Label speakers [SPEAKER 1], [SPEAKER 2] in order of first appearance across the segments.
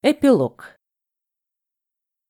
[SPEAKER 1] Эпилог.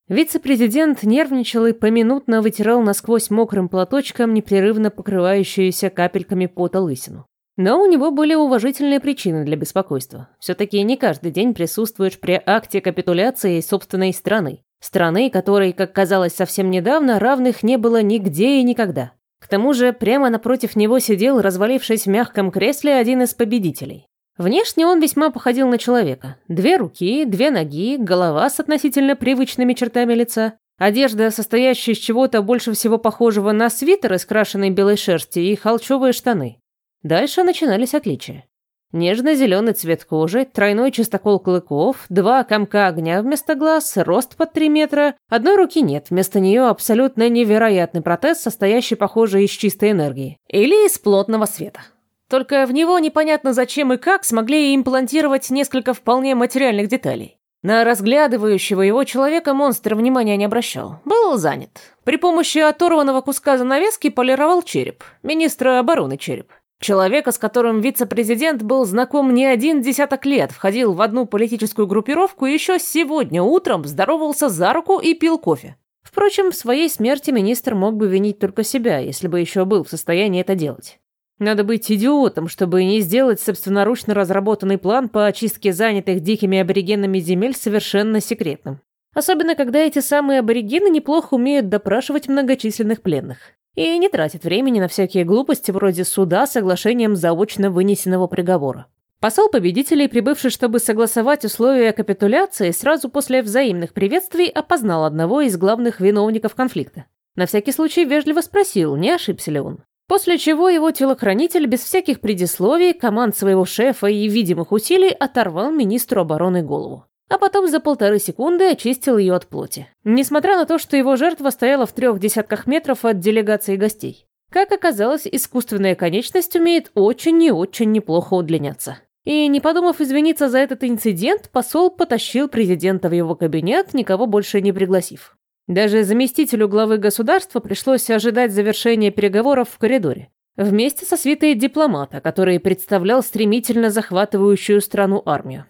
[SPEAKER 1] Вице-президент нервничал и поминутно вытирал насквозь мокрым платочком непрерывно покрывающуюся капельками пота лысину. Но у него были уважительные причины для беспокойства. Все-таки не каждый день присутствуешь при акте капитуляции собственной страны. Страны, которой, как казалось совсем недавно, равных не было нигде и никогда. К тому же прямо напротив него сидел, развалившись в мягком кресле, один из победителей. Внешне он весьма походил на человека. Две руки, две ноги, голова с относительно привычными чертами лица, одежда, состоящая из чего-то больше всего похожего на свитер из крашеной белой шерсти и холчевые штаны. Дальше начинались отличия. Нежно-зеленый цвет кожи, тройной чистокол клыков, два комка огня вместо глаз, рост под 3 метра. Одной руки нет, вместо нее абсолютно невероятный протез, состоящий, похоже, из чистой энергии. Или из плотного света. Только в него непонятно зачем и как смогли имплантировать несколько вполне материальных деталей. На разглядывающего его человека монстр внимания не обращал. Был занят. При помощи оторванного куска занавески полировал череп. Министра обороны череп. Человека, с которым вице-президент был знаком не один десяток лет, входил в одну политическую группировку и еще сегодня утром здоровался за руку и пил кофе. Впрочем, в своей смерти министр мог бы винить только себя, если бы еще был в состоянии это делать. Надо быть идиотом, чтобы не сделать собственноручно разработанный план по очистке занятых дикими аборигенами земель совершенно секретным. Особенно, когда эти самые аборигены неплохо умеют допрашивать многочисленных пленных. И не тратят времени на всякие глупости вроде суда с соглашением заочно вынесенного приговора. Посол победителей, прибывший, чтобы согласовать условия капитуляции, сразу после взаимных приветствий опознал одного из главных виновников конфликта. На всякий случай вежливо спросил, не ошибся ли он. После чего его телохранитель без всяких предисловий, команд своего шефа и видимых усилий оторвал министру обороны голову. А потом за полторы секунды очистил ее от плоти. Несмотря на то, что его жертва стояла в трех десятках метров от делегации гостей. Как оказалось, искусственная конечность умеет очень и очень неплохо удлиняться. И, не подумав извиниться за этот инцидент, посол потащил президента в его кабинет, никого больше не пригласив. Даже заместителю главы государства пришлось ожидать завершения переговоров в коридоре. Вместе со свитой дипломата, который представлял стремительно захватывающую страну армию.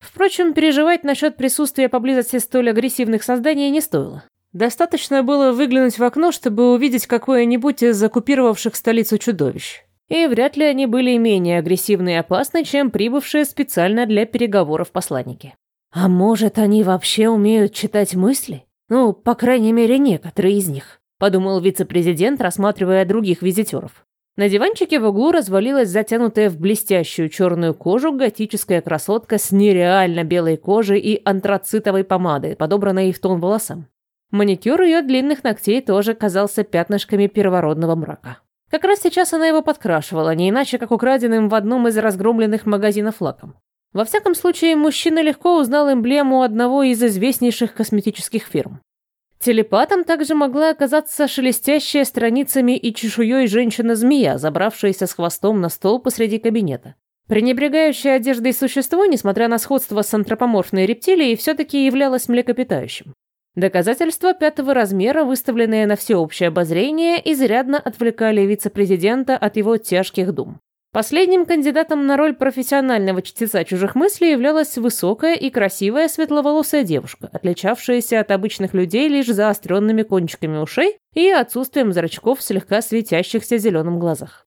[SPEAKER 1] Впрочем, переживать насчет присутствия поблизости столь агрессивных созданий не стоило. Достаточно было выглянуть в окно, чтобы увидеть какое-нибудь из оккупировавших столицу чудовищ. И вряд ли они были менее агрессивны и опасны, чем прибывшие специально для переговоров посланники. А может, они вообще умеют читать мысли? Ну, по крайней мере, некоторые из них, подумал вице-президент, рассматривая других визитеров. На диванчике в углу развалилась затянутая в блестящую черную кожу готическая красотка с нереально белой кожей и антрацитовой помадой, подобранной в тон волосам. Маникюр ее длинных ногтей тоже казался пятнышками первородного мрака. Как раз сейчас она его подкрашивала, не иначе как украденным в одном из разгромленных магазинов лаком. Во всяком случае, мужчина легко узнал эмблему одного из известнейших косметических фирм. Телепатом также могла оказаться шелестящая страницами и чешуей женщина-змея, забравшаяся с хвостом на стол посреди кабинета. Пренебрегающее одеждой существо, несмотря на сходство с антропоморфной рептилией, все-таки являлось млекопитающим. Доказательства пятого размера, выставленные на всеобщее обозрение, изрядно отвлекали вице-президента от его тяжких дум. Последним кандидатом на роль профессионального чтеца чужих мыслей являлась высокая и красивая светловолосая девушка, отличавшаяся от обычных людей лишь заостренными кончиками ушей и отсутствием зрачков в слегка светящихся зеленым глазах.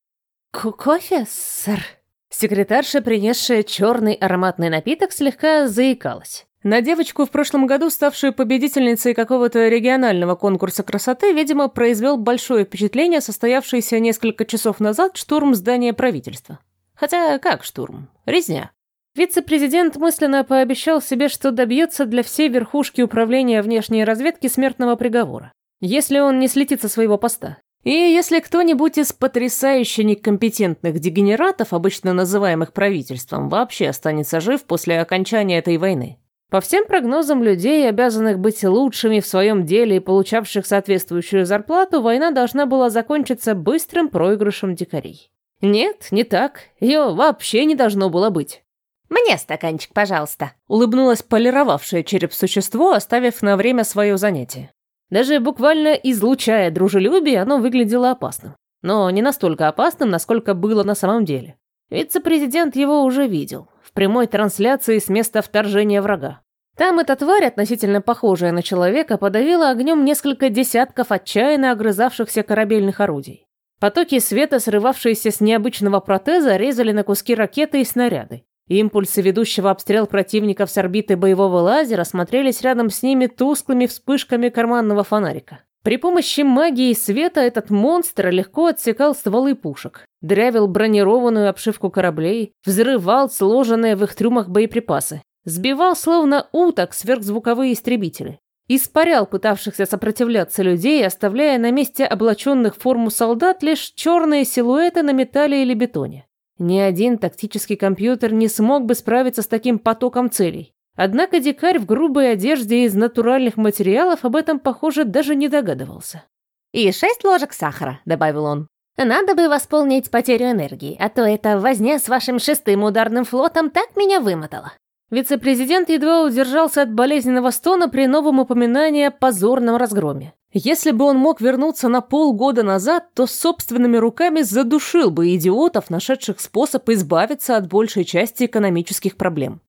[SPEAKER 1] «Кофе, сэр?» Секретарша, принесшая черный ароматный напиток, слегка заикалась. На девочку, в прошлом году ставшую победительницей какого-то регионального конкурса красоты, видимо, произвел большое впечатление состоявшийся несколько часов назад штурм здания правительства. Хотя как штурм? Резня. Вице-президент мысленно пообещал себе, что добьется для всей верхушки управления внешней разведки смертного приговора, если он не слетит со своего поста. И если кто-нибудь из потрясающе некомпетентных дегенератов, обычно называемых правительством, вообще останется жив после окончания этой войны. По всем прогнозам людей, обязанных быть лучшими в своем деле и получавших соответствующую зарплату, война должна была закончиться быстрым проигрышем дикарей. Нет, не так. Ее вообще не должно было быть.
[SPEAKER 2] «Мне стаканчик, пожалуйста», —
[SPEAKER 1] улыбнулась полировавшее череп существо, оставив на время свое занятие. Даже буквально излучая дружелюбие, оно выглядело опасным. Но не настолько опасным, насколько было на самом деле. Вице-президент его уже видел прямой трансляции с места вторжения врага. Там эта тварь, относительно похожая на человека, подавила огнем несколько десятков отчаянно огрызавшихся корабельных орудий. Потоки света, срывавшиеся с необычного протеза, резали на куски ракеты и снаряды. Импульсы ведущего обстрел противников с орбиты боевого лазера смотрелись рядом с ними тусклыми вспышками карманного фонарика. При помощи магии света этот монстр легко отсекал стволы пушек, дрявил бронированную обшивку кораблей, взрывал сложенные в их трюмах боеприпасы, Сбивал словно уток сверхзвуковые истребители. Испарял пытавшихся сопротивляться людей, оставляя на месте облаченных форму солдат лишь черные силуэты на металле или бетоне. Ни один тактический компьютер не смог бы справиться с таким потоком целей. Однако дикарь в грубой одежде из натуральных материалов об этом, похоже, даже не догадывался.
[SPEAKER 2] «И шесть ложек сахара», — добавил он. «Надо бы восполнить потерю энергии, а то эта возня с вашим шестым ударным флотом так меня вымотала».
[SPEAKER 1] Вице-президент едва удержался от болезненного стона при новом упоминании о позорном разгроме. Если бы он мог вернуться на полгода назад, то собственными руками задушил бы идиотов, нашедших способ избавиться от большей части экономических проблем.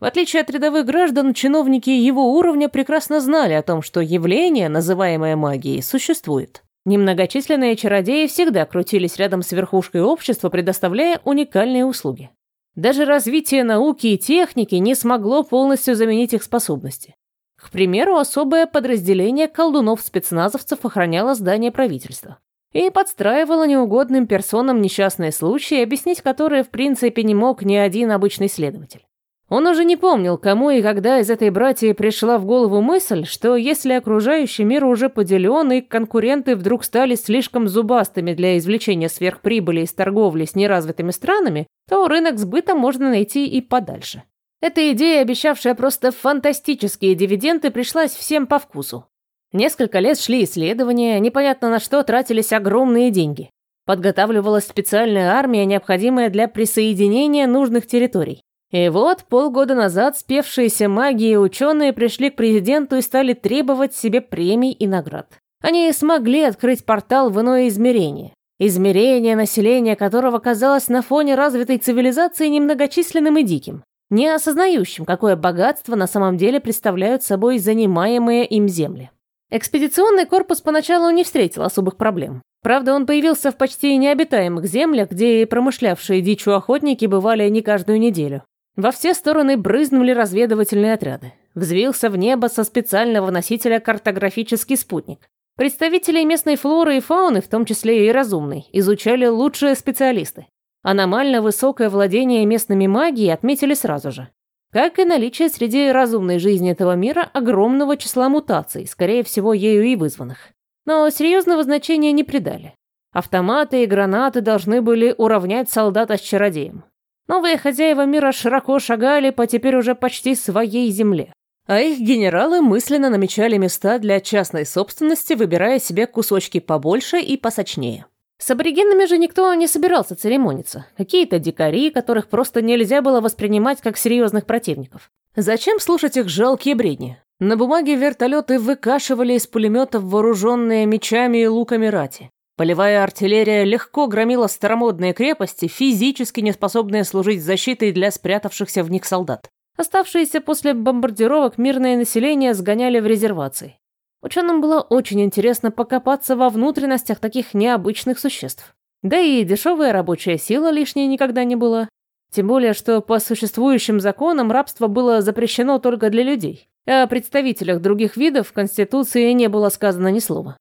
[SPEAKER 1] В отличие от рядовых граждан, чиновники его уровня прекрасно знали о том, что явление, называемое магией, существует. Немногочисленные чародеи всегда крутились рядом с верхушкой общества, предоставляя уникальные услуги. Даже развитие науки и техники не смогло полностью заменить их способности. К примеру, особое подразделение колдунов-спецназовцев охраняло здание правительства и подстраивало неугодным персонам несчастные случаи, объяснить которые в принципе не мог ни один обычный следователь. Он уже не помнил, кому и когда из этой братьи пришла в голову мысль, что если окружающий мир уже поделен, и конкуренты вдруг стали слишком зубастыми для извлечения сверхприбыли из торговли с неразвитыми странами, то рынок сбыта можно найти и подальше. Эта идея, обещавшая просто фантастические дивиденды, пришлась всем по вкусу. Несколько лет шли исследования, непонятно на что тратились огромные деньги. Подготавливалась специальная армия, необходимая для присоединения нужных территорий. И вот полгода назад спевшиеся маги и ученые пришли к президенту и стали требовать себе премий и наград. Они смогли открыть портал в иное измерение. Измерение, населения которого казалось на фоне развитой цивилизации немногочисленным и диким, не осознающим, какое богатство на самом деле представляют собой занимаемые им земли. Экспедиционный корпус поначалу не встретил особых проблем. Правда, он появился в почти необитаемых землях, где и промышлявшие дичью охотники бывали не каждую неделю. Во все стороны брызнули разведывательные отряды. Взвился в небо со специального носителя картографический спутник. Представителей местной флоры и фауны, в том числе и разумной, изучали лучшие специалисты. Аномально высокое владение местными магией отметили сразу же. Как и наличие среди разумной жизни этого мира огромного числа мутаций, скорее всего, ею и вызванных. Но серьезного значения не придали. Автоматы и гранаты должны были уравнять солдата с чародеем. Новые хозяева мира широко шагали по теперь уже почти своей земле. А их генералы мысленно намечали места для частной собственности, выбирая себе кусочки побольше и посочнее. С аборигенами же никто не собирался церемониться. Какие-то дикари, которых просто нельзя было воспринимать как серьезных противников. Зачем слушать их жалкие бредни? На бумаге вертолеты выкашивали из пулеметов вооруженные мечами и луками рати. Полевая артиллерия легко громила старомодные крепости, физически неспособные служить защитой для спрятавшихся в них солдат. Оставшиеся после бомбардировок мирное население сгоняли в резервации. Ученым было очень интересно покопаться во внутренностях таких необычных существ. Да и дешевая рабочая сила лишней никогда не была. Тем более, что по существующим законам рабство было запрещено только для людей. О представителях других видов в Конституции не было сказано ни слова.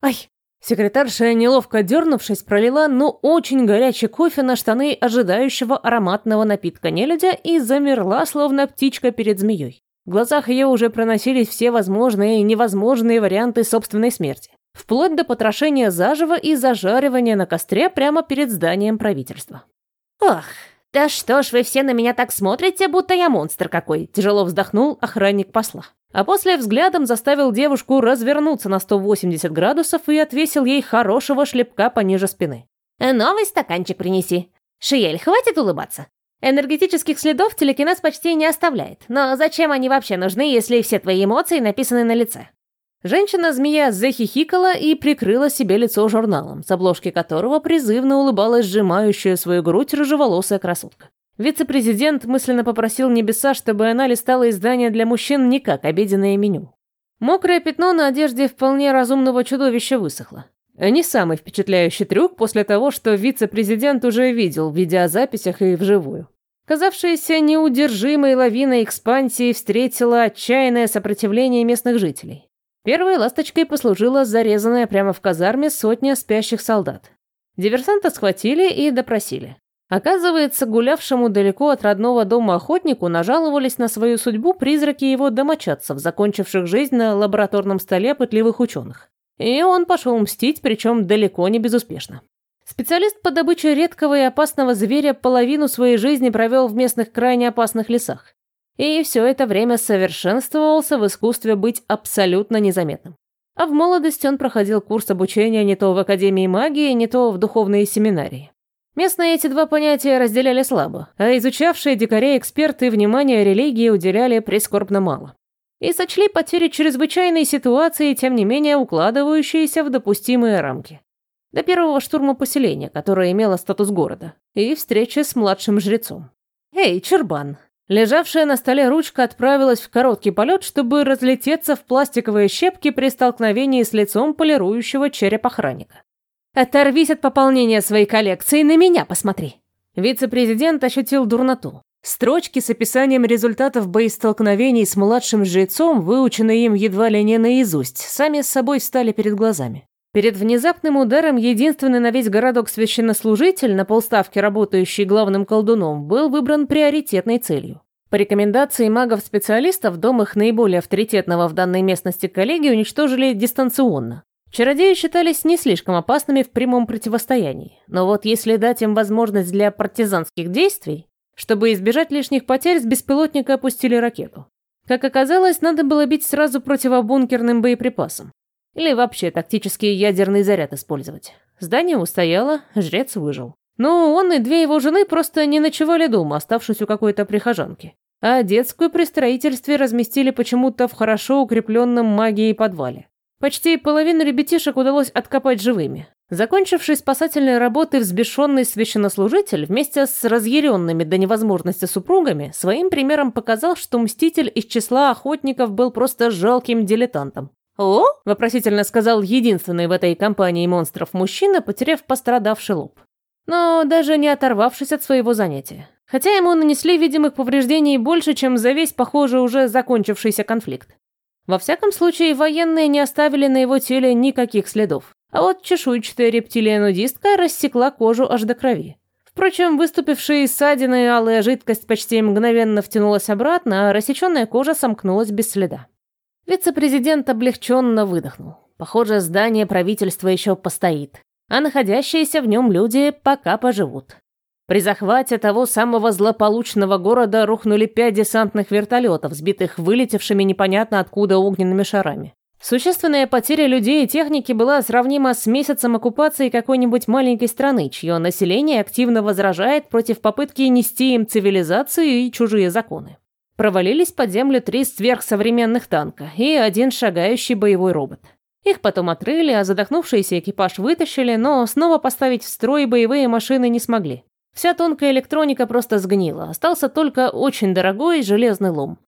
[SPEAKER 1] «Ай, Секретарша, неловко дернувшись, пролила, ну, очень горячий кофе на штаны ожидающего ароматного напитка нелюдя и замерла, словно птичка перед змеей. В глазах ее уже проносились все возможные и невозможные варианты собственной смерти. Вплоть до потрошения заживо и зажаривания на костре прямо перед зданием правительства.
[SPEAKER 2] «Ох, да что ж вы все на меня так смотрите, будто я монстр какой!» Тяжело вздохнул охранник посла
[SPEAKER 1] а после взглядом заставил девушку развернуться на 180 градусов и отвесил ей хорошего шлепка пониже спины.
[SPEAKER 2] «Новый стаканчик принеси. Шиель, хватит улыбаться. Энергетических следов телекинез почти не оставляет, но зачем они вообще нужны, если все твои эмоции написаны на лице?»
[SPEAKER 1] Женщина-змея захихикала и прикрыла себе лицо журналом, с обложки которого призывно улыбалась сжимающая свою грудь рыжеволосая красотка. Вице-президент мысленно попросил небеса, чтобы она листала издания для мужчин не как обеденное меню. Мокрое пятно на одежде вполне разумного чудовища высохло. Не самый впечатляющий трюк после того, что вице-президент уже видел в видеозаписях и вживую. Казавшаяся неудержимой лавиной экспансии встретила отчаянное сопротивление местных жителей. Первой ласточкой послужила зарезанная прямо в казарме сотня спящих солдат. Диверсанта схватили и допросили. Оказывается, гулявшему далеко от родного дома охотнику нажаловались на свою судьбу призраки его домочадцев, закончивших жизнь на лабораторном столе пытливых ученых. И он пошел мстить, причем далеко не безуспешно. Специалист по добыче редкого и опасного зверя половину своей жизни провел в местных крайне опасных лесах. И все это время совершенствовался в искусстве быть абсолютно незаметным. А в молодости он проходил курс обучения не то в Академии магии, не то в духовной семинарии. Местные эти два понятия разделяли слабо, а изучавшие дикарей эксперты внимания религии уделяли прискорбно мало. И сочли потери чрезвычайной ситуации, тем не менее укладывающиеся в допустимые рамки. До первого штурма поселения, которое имело статус города, и встречи с младшим жрецом. «Эй, Чербан!» Лежавшая на столе ручка отправилась в короткий полет, чтобы разлететься в пластиковые щепки при столкновении с лицом полирующего череп охранника. Оторвись от пополнения своей коллекции, на меня посмотри. Вице-президент ощутил дурноту. Строчки с описанием результатов боестолкновений с младшим жрецом, выученные им едва ли не наизусть, сами с собой встали перед глазами. Перед внезапным ударом единственный на весь городок священнослужитель, на полставки работающий главным колдуном, был выбран приоритетной целью. По рекомендации магов-специалистов, дом их наиболее авторитетного в данной местности коллеги уничтожили дистанционно. Чародеи считались не слишком опасными в прямом противостоянии, но вот если дать им возможность для партизанских действий, чтобы избежать лишних потерь, с беспилотника опустили ракету. Как оказалось, надо было бить сразу противобункерным боеприпасом. Или вообще тактический ядерный заряд использовать. Здание устояло, жрец выжил. Но он и две его жены просто не ночевали дома, оставшись у какой-то прихожанки. А детскую при строительстве разместили почему-то в хорошо укрепленном магией подвале. Почти половину ребятишек удалось откопать живыми. Закончивший спасательные работы взбешенный священнослужитель вместе с разъяренными до невозможности супругами своим примером показал, что мститель из числа охотников был просто жалким дилетантом. «О?» – вопросительно сказал единственный в этой компании монстров мужчина, потеряв пострадавший лоб. Но даже не оторвавшись от своего занятия. Хотя ему нанесли видимых повреждений больше, чем за весь, похоже, уже закончившийся конфликт. Во всяком случае, военные не оставили на его теле никаких следов. А вот чешуйчатая рептилия-нудистка рассекла кожу аж до крови. Впрочем, выступившие из ссадины алая жидкость почти мгновенно втянулась обратно, а рассеченная кожа сомкнулась без следа. Вице-президент облегченно выдохнул. Похоже, здание правительства еще постоит, а находящиеся в нем люди пока поживут. При захвате того самого злополучного города рухнули пять десантных вертолетов, сбитых вылетевшими непонятно откуда огненными шарами. Существенная потеря людей и техники была сравнима с месяцем оккупации какой-нибудь маленькой страны, чье население активно возражает против попытки нести им цивилизацию и чужие законы. Провалились под землю три сверхсовременных танка и один шагающий боевой робот. Их потом отрыли, а задохнувшийся экипаж вытащили, но снова поставить в строй боевые машины не смогли. Вся тонкая электроника просто сгнила, остался только очень дорогой железный лом.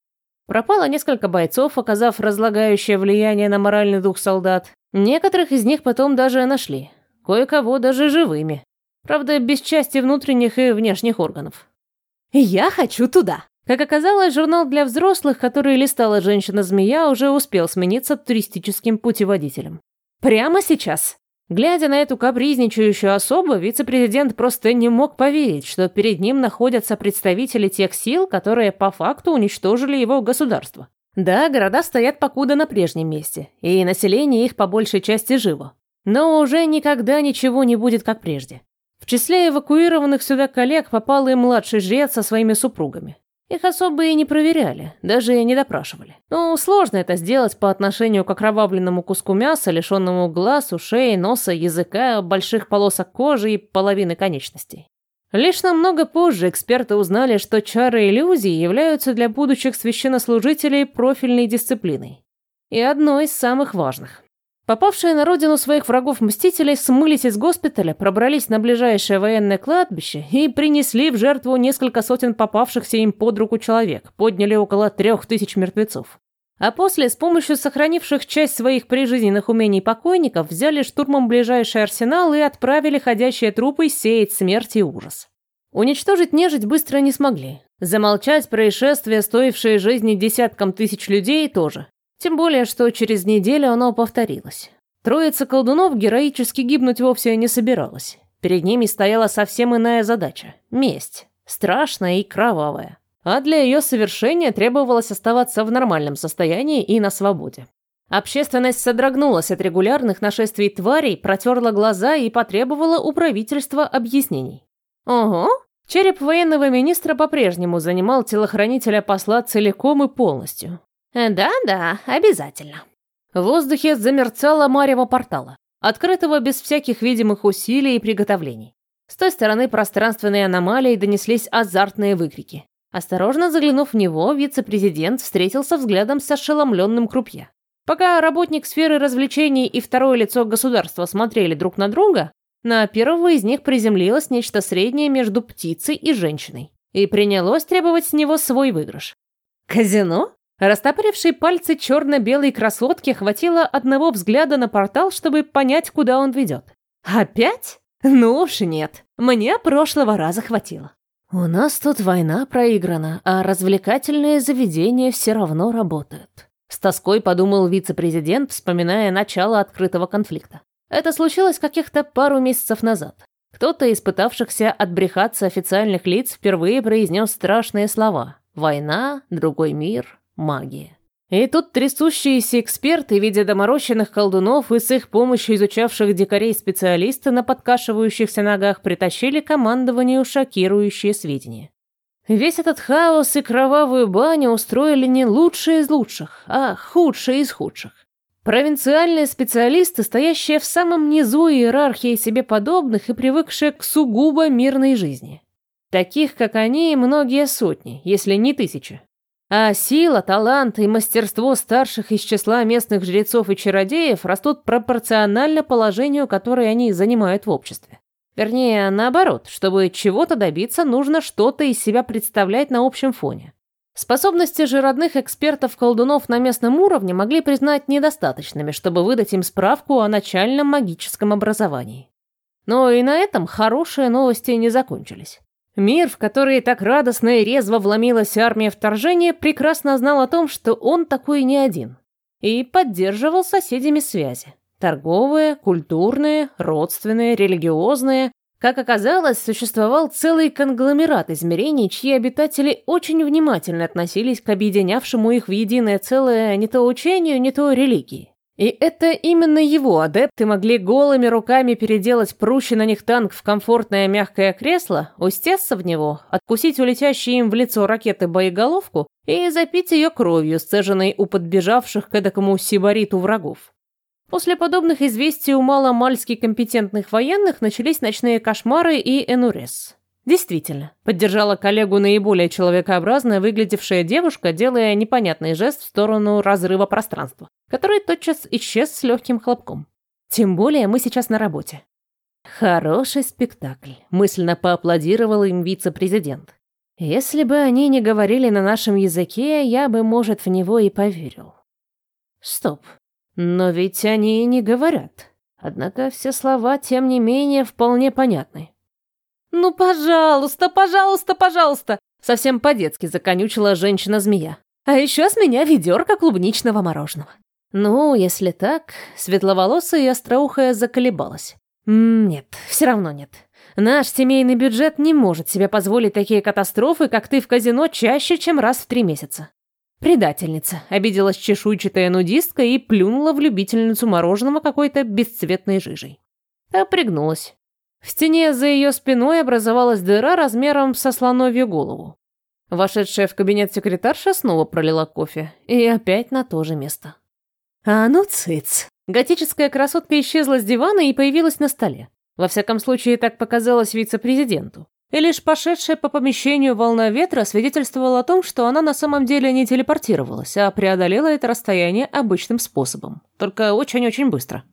[SPEAKER 1] Пропало несколько бойцов, оказав разлагающее влияние на моральный дух солдат. Некоторых из них потом даже нашли. Кое-кого даже живыми. Правда, без части внутренних и внешних органов. «Я хочу туда!» Как оказалось, журнал для взрослых, который листала женщина-змея, уже успел смениться туристическим путеводителем. «Прямо сейчас!» Глядя на эту капризничающую особу, вице-президент просто не мог поверить, что перед ним находятся представители тех сил, которые по факту уничтожили его государство. Да, города стоят покуда на прежнем месте, и население их по большей части живо. Но уже никогда ничего не будет как прежде. В числе эвакуированных сюда коллег попал и младший жрец со своими супругами. Их особо и не проверяли, даже и не допрашивали. Ну, сложно это сделать по отношению к окровавленному куску мяса, лишенному глаз, ушей, носа, языка, больших полосок кожи и половины конечностей. Лишь намного позже эксперты узнали, что чары иллюзий являются для будущих священнослужителей профильной дисциплиной. И одной из самых важных. Попавшие на родину своих врагов мстителей смылись из госпиталя, пробрались на ближайшее военное кладбище и принесли в жертву несколько сотен попавшихся им под руку человек, подняли около трех тысяч мертвецов. А после, с помощью сохранивших часть своих прижизненных умений покойников, взяли штурмом ближайший арсенал и отправили ходящие трупы сеять смерть и ужас. Уничтожить нежить быстро не смогли. Замолчать происшествие, стоившее жизни десяткам тысяч людей, тоже. Тем более, что через неделю оно повторилось. Троица колдунов героически гибнуть вовсе не собиралась. Перед ними стояла совсем иная задача – месть. Страшная и кровавая. А для ее совершения требовалось оставаться в нормальном состоянии и на свободе. Общественность содрогнулась от регулярных нашествий тварей, протерла глаза и потребовала у правительства объяснений. Ого, череп военного министра по-прежнему занимал телохранителя посла целиком и полностью.
[SPEAKER 2] «Да-да, обязательно».
[SPEAKER 1] В воздухе замерцало марево портала, открытого без всяких видимых усилий и приготовлений. С той стороны пространственной аномалии донеслись азартные выкрики. Осторожно заглянув в него, вице-президент встретился взглядом с ошеломленным крупье. Пока работник сферы развлечений и второе лицо государства смотрели друг на друга, на первого из них приземлилось нечто среднее между птицей и женщиной и принялось требовать с него свой выигрыш. Казино? Растопырившей пальцы черно-белой красотки хватило одного взгляда на портал, чтобы понять, куда он ведет. Опять? Ну уж нет, мне прошлого раза хватило. У нас тут война проиграна, а развлекательные заведения все равно работают. С тоской подумал вице-президент, вспоминая начало открытого конфликта. Это случилось каких-то пару месяцев назад. Кто-то из пытавшихся отбрехаться официальных лиц впервые произнес страшные слова. «Война», «Другой мир», магия. И тут трясущиеся эксперты, видя доморощенных колдунов и с их помощью изучавших дикарей специалисты на подкашивающихся ногах, притащили командованию шокирующие сведения. Весь этот хаос и кровавую баню устроили не лучшие из лучших, а худшие из худших. Провинциальные специалисты, стоящие в самом низу иерархии себе подобных и привыкшие к сугубо мирной жизни. Таких, как они, многие сотни, если не тысячи. А сила, талант и мастерство старших из числа местных жрецов и чародеев растут пропорционально положению, которое они занимают в обществе. Вернее, наоборот, чтобы чего-то добиться, нужно что-то из себя представлять на общем фоне. Способности же родных экспертов-колдунов на местном уровне могли признать недостаточными, чтобы выдать им справку о начальном магическом образовании. Но и на этом хорошие новости не закончились. Мир, в который так радостно и резво вломилась армия вторжения, прекрасно знал о том, что он такой не один. И поддерживал соседями связи. Торговые, культурные, родственные, религиозные. Как оказалось, существовал целый конгломерат измерений, чьи обитатели очень внимательно относились к объединявшему их в единое целое не то учению, не то религии. И это именно его адепты могли голыми руками переделать прущий на них танк в комфортное мягкое кресло, устесться в него, откусить улетящие им в лицо ракеты боеголовку и запить ее кровью, сцеженной у подбежавших к эдакому сибариту врагов. После подобных известий у маломальски компетентных военных начались ночные кошмары и энурез. Действительно, поддержала коллегу наиболее человекообразная выглядевшая девушка, делая непонятный жест в сторону разрыва пространства, который тотчас исчез с легким хлопком. Тем более мы сейчас на работе. Хороший спектакль, мысленно поаплодировал им вице-президент. Если бы они не говорили на нашем языке, я бы, может, в него и поверил. Стоп. Но ведь они и не говорят. Однако все слова, тем не менее, вполне понятны. «Ну, пожалуйста, пожалуйста, пожалуйста!» Совсем по-детски законючила женщина-змея. А еще с меня ведерко клубничного мороженого. Ну, если так, светловолосая и остроухая заколебалась. нет, все равно нет. Наш семейный бюджет не может себе позволить такие катастрофы, как ты в казино, чаще, чем раз в три месяца. Предательница, обиделась чешуйчатая нудистка и плюнула в любительницу мороженого какой-то бесцветной жижей. Та пригнулась. В стене за ее спиной образовалась дыра размером со слоновью голову. Вошедшая в кабинет секретарша снова пролила кофе. И опять на то же место. А ну, цыц. Готическая красотка исчезла с дивана и появилась на столе. Во всяком случае, так показалось вице-президенту. И лишь пошедшая по помещению волна ветра свидетельствовала о том, что она на самом деле не телепортировалась, а преодолела это расстояние обычным способом, только очень-очень быстро.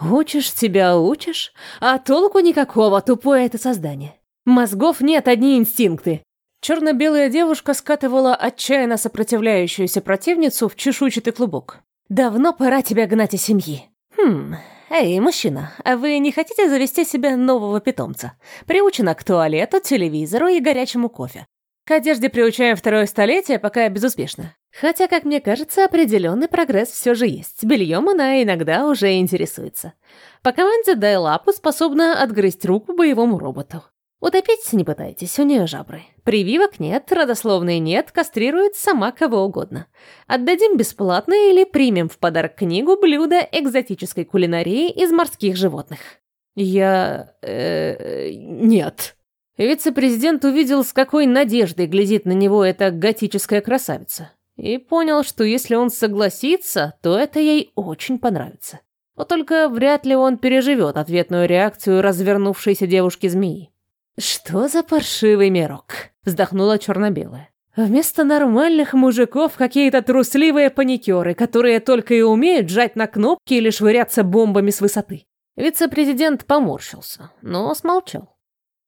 [SPEAKER 1] «Учишь тебя учишь, а толку никакого, тупое это создание. Мозгов нет, одни инстинкты». Черно-белая девушка скатывала отчаянно сопротивляющуюся противницу в чешуйчатый клубок. «Давно пора тебя гнать из семьи». «Хм, эй, мужчина, а вы не хотите завести себе нового питомца? Приучена к туалету, телевизору и горячему кофе. К одежде приучаем второе столетие, пока безуспешно. Хотя, как мне кажется, определенный прогресс все же есть. Бельем она иногда уже интересуется. По команде «дай лапу» способна отгрызть руку боевому роботу. Утопить не пытайтесь, у нее жабры. Прививок нет, родословной нет, кастрирует сама кого угодно. Отдадим бесплатно или примем в подарок книгу блюда экзотической кулинарии из морских животных. Я... Э, нет. Вице-президент увидел, с какой надеждой глядит на него эта готическая красавица. И понял, что если он согласится, то это ей очень понравится. Вот только вряд ли он переживет ответную реакцию развернувшейся девушки-змеи. «Что за паршивый мирок?» — вздохнула черно-белая. «Вместо нормальных мужиков какие-то трусливые паникеры, которые только и умеют жать на кнопки или швыряться бомбами с высоты». Вице-президент поморщился, но смолчал.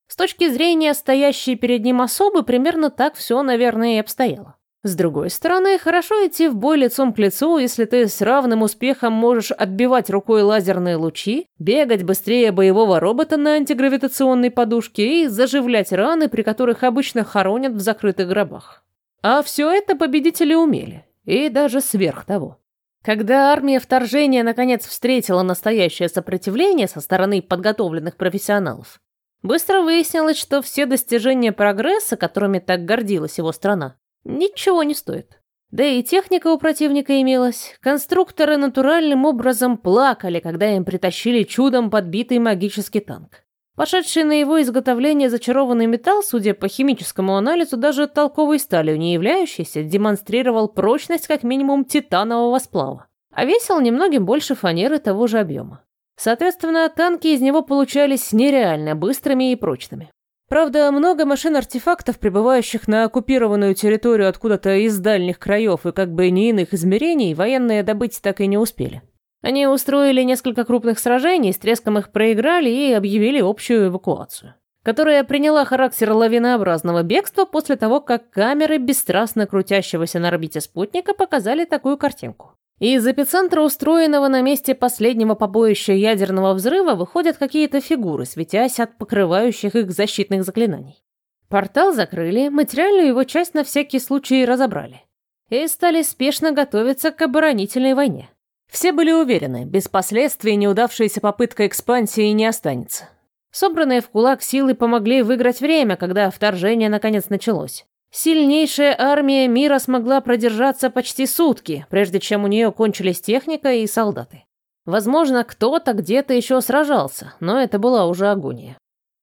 [SPEAKER 1] С точки зрения стоящей перед ним особы, примерно так все, наверное, и обстояло. С другой стороны, хорошо идти в бой лицом к лицу, если ты с равным успехом можешь отбивать рукой лазерные лучи, бегать быстрее боевого робота на антигравитационной подушке и заживлять раны, при которых обычно хоронят в закрытых гробах. А все это победители умели, и даже сверх того. Когда армия вторжения наконец встретила настоящее сопротивление со стороны подготовленных профессионалов, быстро выяснилось, что все достижения прогресса, которыми так гордилась его страна, ничего не стоит. Да и техника у противника имелась. Конструкторы натуральным образом плакали, когда им притащили чудом подбитый магический танк. Пошедший на его изготовление зачарованный металл, судя по химическому анализу, даже толковой сталью не являющийся, демонстрировал прочность как минимум титанового сплава. А весил немногим больше фанеры того же объема. Соответственно, танки из него получались нереально быстрыми и прочными. Правда, много машин-артефактов, прибывающих на оккупированную территорию откуда-то из дальних краев и как бы не иных измерений, военные добыть так и не успели. Они устроили несколько крупных сражений, с треском их проиграли и объявили общую эвакуацию, которая приняла характер лавинообразного бегства после того, как камеры бесстрастно крутящегося на орбите спутника показали такую картинку. Из эпицентра устроенного на месте последнего побоища ядерного взрыва выходят какие-то фигуры, светясь от покрывающих их защитных заклинаний. Портал закрыли, материальную его часть на всякий случай разобрали. И стали спешно готовиться к оборонительной войне. Все были уверены, без последствий неудавшаяся попытка экспансии не останется. Собранные в кулак силы помогли выиграть время, когда вторжение наконец началось. Сильнейшая армия мира смогла продержаться почти сутки, прежде чем у нее кончились техника и солдаты. Возможно, кто-то где-то еще сражался, но это была уже агония.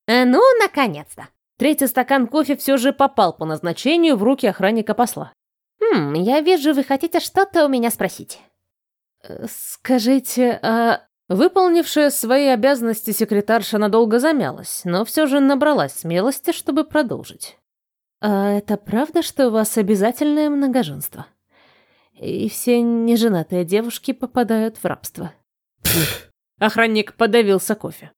[SPEAKER 2] Э, «Ну, наконец-то!»
[SPEAKER 1] Третий стакан кофе все же попал по назначению в руки охранника посла.
[SPEAKER 2] «Хм, я вижу, вы хотите что-то у меня спросить».
[SPEAKER 1] Э, «Скажите, а...» Выполнившая свои обязанности секретарша надолго замялась, но все же набралась смелости, чтобы продолжить. «А это правда, что у вас обязательное многоженство? И все неженатые девушки попадают в рабство?» Охранник подавился кофе.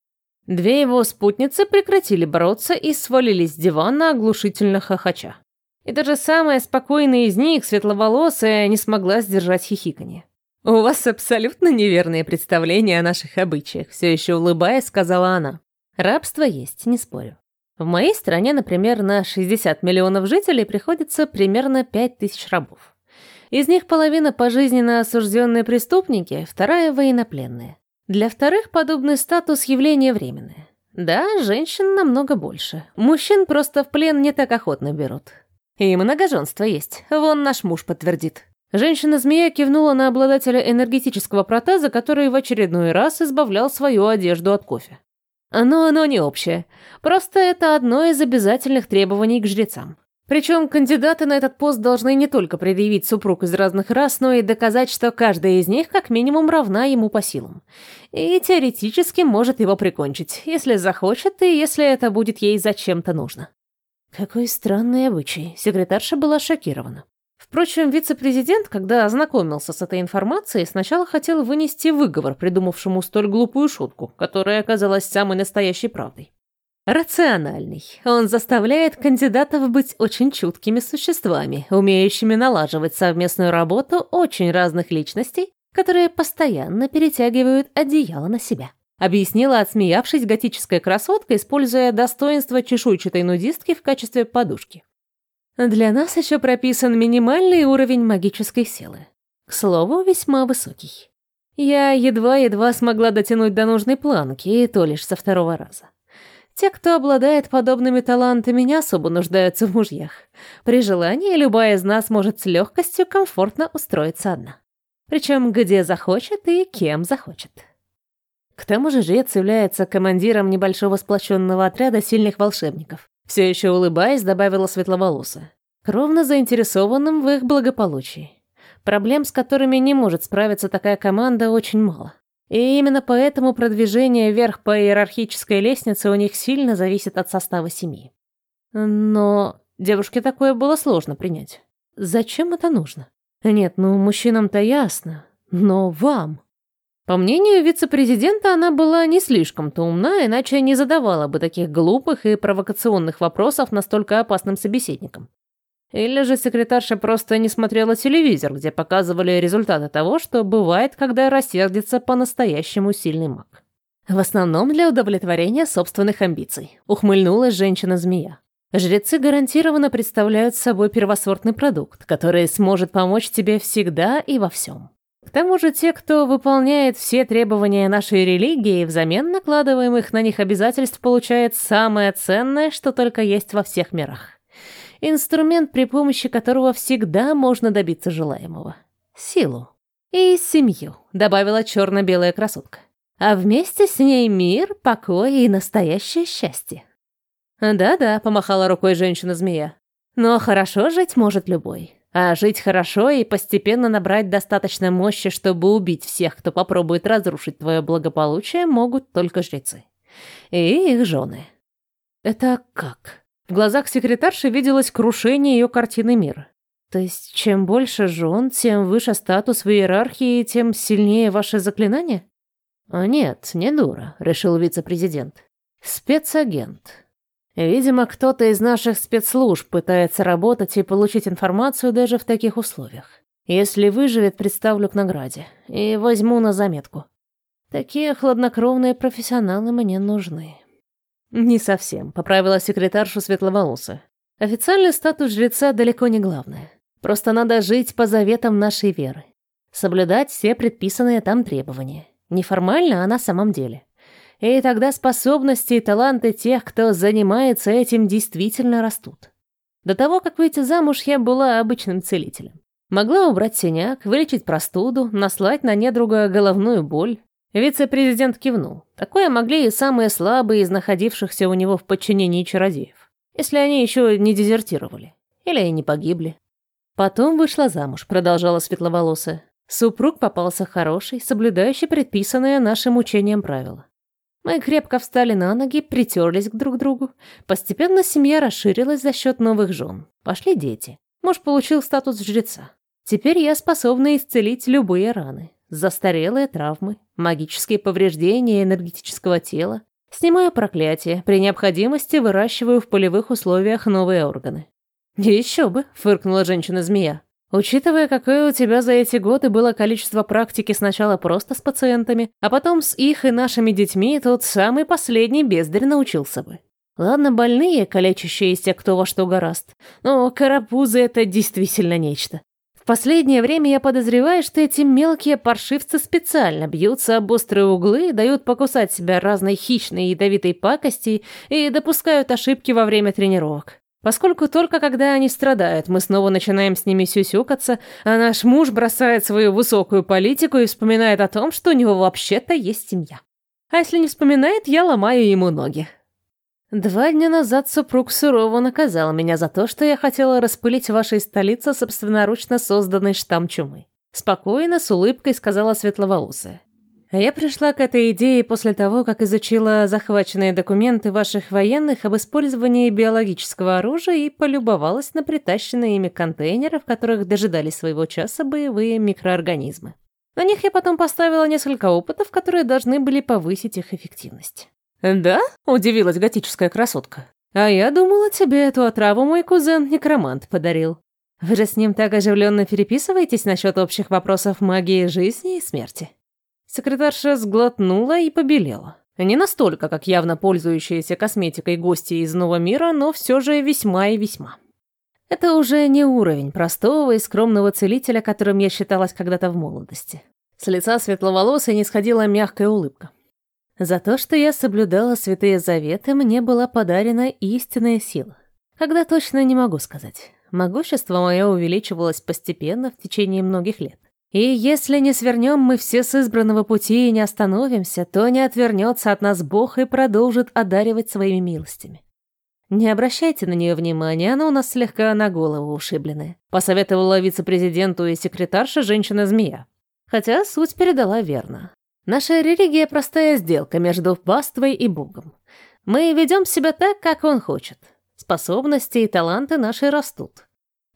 [SPEAKER 1] Две его спутницы прекратили бороться и свалились с дивана, оглушительно хохоча. И даже самая спокойная из них, светловолосая, не смогла сдержать хихиканье. «У вас абсолютно неверные представления о наших обычаях», все еще улыбаясь, сказала она. «Рабство есть, не спорю. В моей стране, например, на 60 миллионов жителей приходится примерно 5 тысяч рабов. Из них половина пожизненно осужденные преступники, вторая – военнопленные. Для вторых подобный статус – явление временное. Да, женщин намного больше. Мужчин просто в плен не так охотно берут. И многоженство есть, вон наш муж подтвердит. Женщина-змея кивнула на обладателя энергетического протеза, который в очередной раз избавлял свою одежду от кофе. Но оно не общее. Просто это одно из обязательных требований к жрецам. Причем кандидаты на этот пост должны не только предъявить супруг из разных рас, но и доказать, что каждая из них как минимум равна ему по силам. И теоретически может его прикончить, если захочет и если это будет ей зачем-то нужно. Какой странный обычай. Секретарша была шокирована. Впрочем, вице-президент, когда ознакомился с этой информацией, сначала хотел вынести выговор, придумавшему столь глупую шутку, которая оказалась самой настоящей правдой. Рациональный. Он заставляет кандидатов быть очень чуткими существами, умеющими налаживать совместную работу очень разных личностей, которые постоянно перетягивают одеяло на себя. Объяснила, отсмеявшись, готическая красотка, используя достоинство чешуйчатой нудистки в качестве подушки. Для нас еще прописан минимальный уровень магической силы. К слову, весьма высокий. Я едва-едва смогла дотянуть до нужной планки, и то лишь со второго раза. Те, кто обладает подобными талантами, не особо нуждаются в мужьях. При желании любая из нас может с легкостью комфортно устроиться одна. Причем где захочет и кем захочет. К тому же жрец является командиром небольшого сплоченного отряда сильных волшебников. Все еще улыбаясь, добавила светловолосая. Кровно заинтересованным в их благополучии. Проблем, с которыми не может справиться такая команда, очень мало. И именно поэтому продвижение вверх по иерархической лестнице у них сильно зависит от состава семьи. Но девушке такое было сложно принять. Зачем это нужно? Нет, ну мужчинам-то ясно, но вам... По мнению вице-президента, она была не слишком-то умна, иначе не задавала бы таких глупых и провокационных вопросов настолько опасным собеседникам. Или же секретарша просто не смотрела телевизор, где показывали результаты того, что бывает, когда рассердится по-настоящему сильный маг. В основном для удовлетворения собственных амбиций. Ухмыльнулась женщина-змея. Жрецы гарантированно представляют собой первосортный продукт, который сможет помочь тебе всегда и во всем. К тому же те, кто выполняет все требования нашей религии, взамен накладываемых на них обязательств, получают самое ценное, что только есть во всех мирах инструмент, при помощи которого всегда можно добиться желаемого. Силу. И семью, добавила черно-белая красотка. А вместе с ней мир, покой и настоящее счастье. Да-да, помахала рукой женщина-змея. Но хорошо жить может любой. А жить хорошо и постепенно набрать достаточно мощи, чтобы убить всех, кто попробует разрушить твое благополучие, могут только жрецы. И их жены. Это как? В глазах секретарши виделось крушение ее картины мира. То есть, чем больше жен, тем выше статус в иерархии, тем сильнее ваше заклинание? А нет, не дура, решил вице-президент. Спецагент. Видимо, кто-то из наших спецслужб пытается работать и получить информацию даже в таких условиях. Если выживет, представлю к награде. И возьму на заметку. Такие хладнокровные профессионалы мне нужны. «Не совсем», — поправила секретаршу светловолосая. «Официальный статус жреца далеко не главное. Просто надо жить по заветам нашей веры. Соблюдать все предписанные там требования. Неформально, а на самом деле. И тогда способности и таланты тех, кто занимается этим, действительно растут. До того, как выйти замуж, я была обычным целителем. Могла убрать синяк, вылечить простуду, наслать на недруга головную боль, Вице-президент кивнул. Такое могли и самые слабые из находившихся у него в подчинении чародеев. Если они еще не дезертировали. Или не погибли. Потом вышла замуж, продолжала светловолосая. Супруг попался хороший, соблюдающий предписанное нашим учением правила. Мы крепко встали на ноги, притерлись к друг другу. Постепенно семья расширилась за счет новых жен. Пошли дети. Муж получил статус жреца. Теперь я способна исцелить любые раны. Застарелые травмы, магические повреждения энергетического тела. Снимаю проклятие, при необходимости выращиваю в полевых условиях новые органы. «Еще бы», — фыркнула женщина-змея. «Учитывая, какое у тебя за эти годы было количество практики сначала просто с пациентами, а потом с их и нашими детьми, тот самый последний бездарь научился бы. Ладно, больные, калечащиеся кто во что гораст, но карапузы — это действительно нечто последнее время я подозреваю, что эти мелкие паршивцы специально бьются об острые углы, дают покусать себя разной хищной ядовитой пакости и допускают ошибки во время тренировок. Поскольку только когда они страдают, мы снова начинаем с ними сюсюкаться, а наш муж бросает свою высокую политику и вспоминает о том, что у него вообще-то есть семья. А если не вспоминает, я ломаю ему ноги. Два дня назад супруг сурово наказал меня за то, что я хотела распылить в вашей столице собственноручно созданный штамм чумы. Спокойно, с улыбкой сказала светловолосая. А я пришла к этой идее после того, как изучила захваченные документы ваших военных об использовании биологического оружия и полюбовалась на притащенные ими контейнеры, в которых дожидались своего часа боевые микроорганизмы. На них я потом поставила несколько опытов, которые должны были повысить их эффективность. «Да?» — удивилась готическая красотка. «А я думала, тебе эту отраву мой кузен-некромант подарил. Вы же с ним так оживленно переписываетесь насчет общих вопросов магии жизни и смерти». Секретарша сглотнула и побелела. Не настолько, как явно пользующиеся косметикой гости из Нового мира, но все же весьма и весьма. Это уже не уровень простого и скромного целителя, которым я считалась когда-то в молодости. С лица светловолосой не сходила мягкая улыбка. За то, что я соблюдала святые заветы, мне была подарена истинная сила. Когда точно не могу сказать. Могущество мое увеличивалось постепенно в течение многих лет. И если не свернем мы все с избранного пути и не остановимся, то не отвернется от нас Бог и продолжит одаривать своими милостями. Не обращайте на нее внимания, она у нас слегка на голову ушибленная. Посоветовала вице-президенту и секретарша женщина-змея. Хотя суть передала верно. Наша религия – простая сделка между паствой и Богом. Мы ведем себя так, как Он хочет. Способности и таланты наши растут.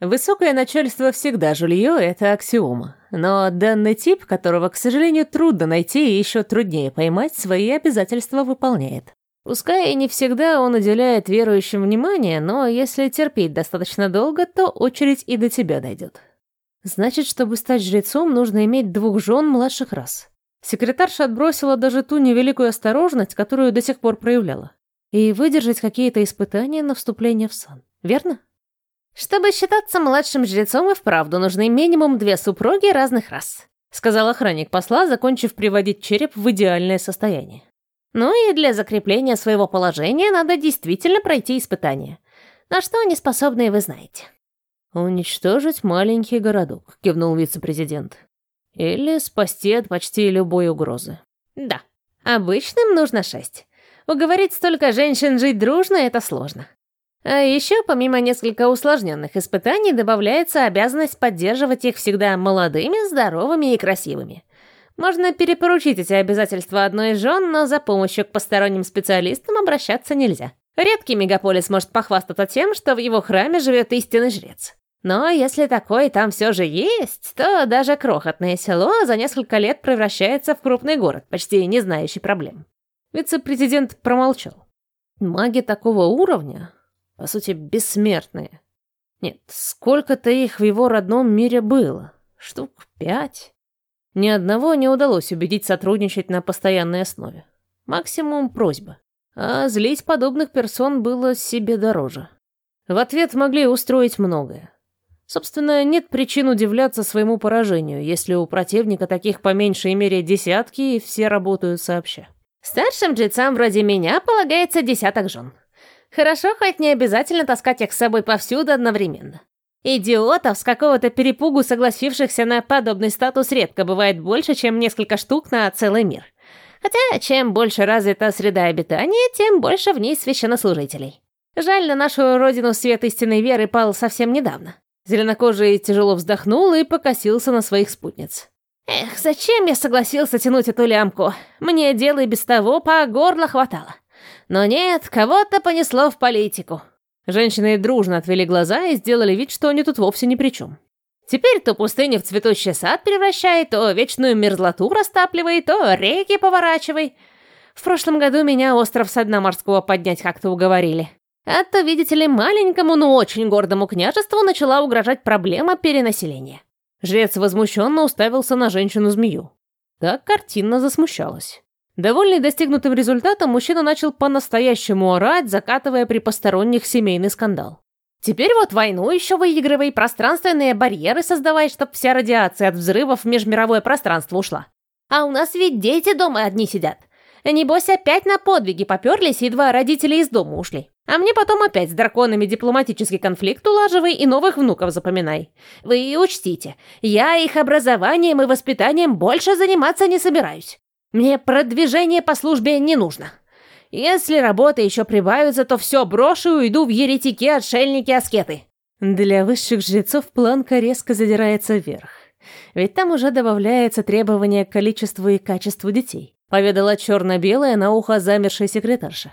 [SPEAKER 1] Высокое начальство всегда жилье – это аксиома. Но данный тип, которого, к сожалению, трудно найти и еще труднее поймать, свои обязательства выполняет. Пускай и не всегда он уделяет верующим внимание, но если терпеть достаточно долго, то очередь и до тебя дойдет. Значит, чтобы стать жрецом, нужно иметь двух жен младших рас. Секретарша отбросила даже ту невеликую осторожность, которую до сих пор проявляла. И выдержать какие-то испытания на вступление в сан. Верно?
[SPEAKER 2] «Чтобы считаться младшим жрецом, и вправду нужны минимум две супруги разных рас», сказал охранник посла, закончив приводить череп в идеальное состояние. «Ну и для закрепления своего положения надо действительно пройти испытание. На что они способны, вы знаете».
[SPEAKER 1] «Уничтожить маленький городок», — кивнул вице-президент. «Или спасти от почти любой угрозы».
[SPEAKER 2] «Да, обычным нужно шесть. Уговорить столько женщин жить дружно — это сложно. А еще, помимо несколько усложненных испытаний, добавляется обязанность поддерживать их всегда молодыми, здоровыми и красивыми. Можно перепоручить эти обязательства одной из жен, но за помощью к посторонним специалистам обращаться нельзя. Редкий мегаполис может похвастаться тем, что в его храме живет истинный жрец. Но если такой там все же есть, то даже крохотное село за несколько лет превращается в крупный город, почти не знающий проблем.
[SPEAKER 1] Вице-президент промолчал. Маги такого уровня по сути, бессмертные. Нет, сколько-то их в его родном мире было? Штук пять. Ни одного не удалось убедить сотрудничать на постоянной основе. Максимум просьба. А злить подобных персон было себе дороже. В ответ могли устроить многое. Собственно, нет причин удивляться своему поражению, если у противника таких по меньшей мере десятки и все работают сообща.
[SPEAKER 2] Старшим джейцам вроде меня полагается десяток жен. Хорошо, хоть не обязательно таскать их с собой повсюду одновременно. Идиотов с какого-то перепугу согласившихся на подобный статус редко бывает больше, чем несколько штук на целый мир. Хотя, чем больше развита среда обитания, тем больше в ней священнослужителей. Жаль, на нашу родину свет истинной веры пал совсем недавно. Зеленокожий тяжело вздохнул и покосился на своих спутниц. Эх, зачем я согласился тянуть эту лямку? Мне дела и без того по горло хватало. Но нет, кого-то понесло в политику.
[SPEAKER 1] Женщины дружно отвели глаза и сделали вид, что они тут вовсе ни при чем.
[SPEAKER 2] Теперь то пустыню в цветущий сад превращай, то вечную мерзлоту растапливай, то реки поворачивай. В прошлом году меня остров со дна морского поднять как-то уговорили. А то, видите ли, маленькому, но очень гордому княжеству начала угрожать проблема перенаселения.
[SPEAKER 1] Жрец возмущенно уставился на женщину-змею. Так картинно засмущалась. Довольный достигнутым результатом, мужчина начал по-настоящему орать, закатывая при посторонних семейный скандал.
[SPEAKER 2] «Теперь вот войну еще выигрывай, пространственные барьеры создавай, чтоб вся радиация от взрывов в межмировое пространство ушла. А у нас ведь дети дома одни сидят. Небось, опять на подвиги поперлись, едва родители из дома ушли. А мне потом опять с драконами дипломатический конфликт улаживай и новых внуков запоминай. Вы учтите, я их образованием и воспитанием больше заниматься не собираюсь. Мне продвижение по службе не нужно. Если работа еще прибавится, то все брошу и уйду в еретики, отшельники, аскеты.
[SPEAKER 1] Для высших жрецов планка резко задирается вверх. Ведь там уже добавляется требование к количеству и качеству детей, поведала черно-белая на ухо замершая секретарша.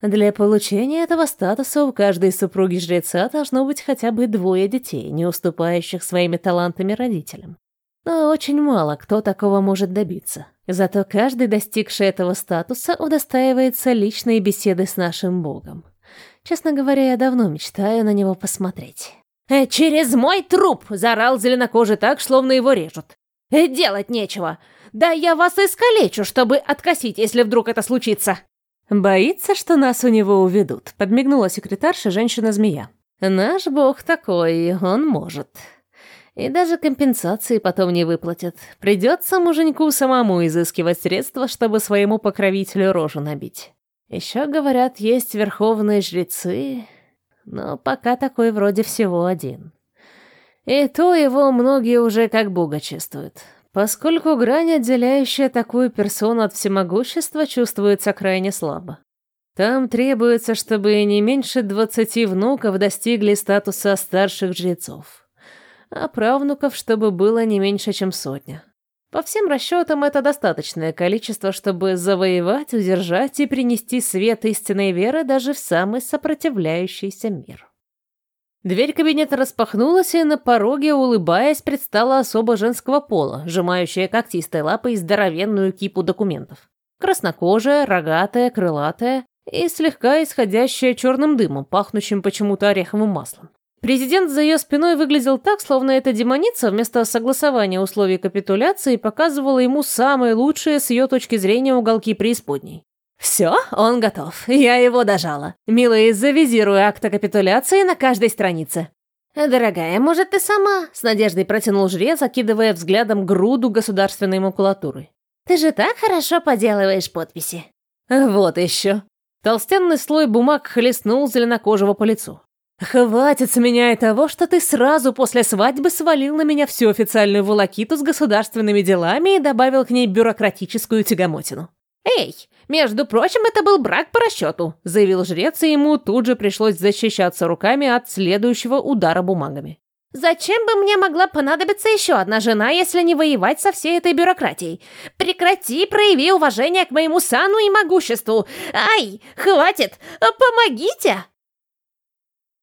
[SPEAKER 1] Для получения этого статуса у каждой супруги жреца должно быть хотя бы двое детей, не уступающих своими талантами родителям. Но очень мало кто такого может добиться. Зато каждый, достигший этого статуса, удостаивается личной беседы с нашим богом. Честно говоря, я давно мечтаю на него посмотреть.
[SPEAKER 2] «Э, «Через мой труп!» — заорал зеленокожий так, словно его режут. «Э, «Делать нечего! Да я вас искалечу, чтобы откосить, если вдруг это случится!»
[SPEAKER 1] «Боится, что нас у него уведут», — подмигнула секретарша женщина-змея. «Наш бог такой, он может. И даже компенсации потом не выплатят. Придется муженьку самому изыскивать средства, чтобы своему покровителю рожу набить. Еще, говорят, есть верховные жрецы, но пока такой вроде всего один. И то его многие уже как бога чувствуют поскольку грань, отделяющая такую персону от всемогущества, чувствуется крайне слабо. Там требуется, чтобы не меньше двадцати внуков достигли статуса старших жрецов, а правнуков, чтобы было не меньше, чем сотня. По всем расчетам, это достаточное количество, чтобы завоевать, удержать и принести свет истинной веры даже в самый сопротивляющийся мир. Дверь кабинета распахнулась, и на пороге, улыбаясь, предстала особо женского пола, сжимающая когтистой лапой здоровенную кипу документов. Краснокожая, рогатая, крылатая и слегка исходящая черным дымом, пахнущим почему-то ореховым маслом. Президент за ее спиной выглядел так, словно эта демоница вместо согласования условий капитуляции показывала ему самые лучшие с ее точки зрения уголки преисподней. «Все, он готов. Я его дожала. Милый, завизируй акт о капитуляции на каждой странице».
[SPEAKER 2] «Дорогая, может, ты сама?» — с надеждой протянул жрец, окидывая взглядом груду государственной макулатуры. «Ты же так хорошо поделываешь подписи».
[SPEAKER 1] «Вот еще». Толстенный слой бумаг хлестнул зеленокожего по лицу. «Хватит с меня и того, что ты сразу после свадьбы свалил на меня всю официальную волокиту с государственными делами и добавил к ней бюрократическую тягомотину.
[SPEAKER 2] «Эй, между прочим, это был брак по расчету», — заявил жрец, и ему тут же пришлось защищаться руками от следующего удара бумагами. «Зачем бы мне могла понадобиться еще одна жена, если не воевать со всей этой бюрократией? Прекрати, прояви уважение к моему сану и могуществу! Ай, хватит! Помогите!»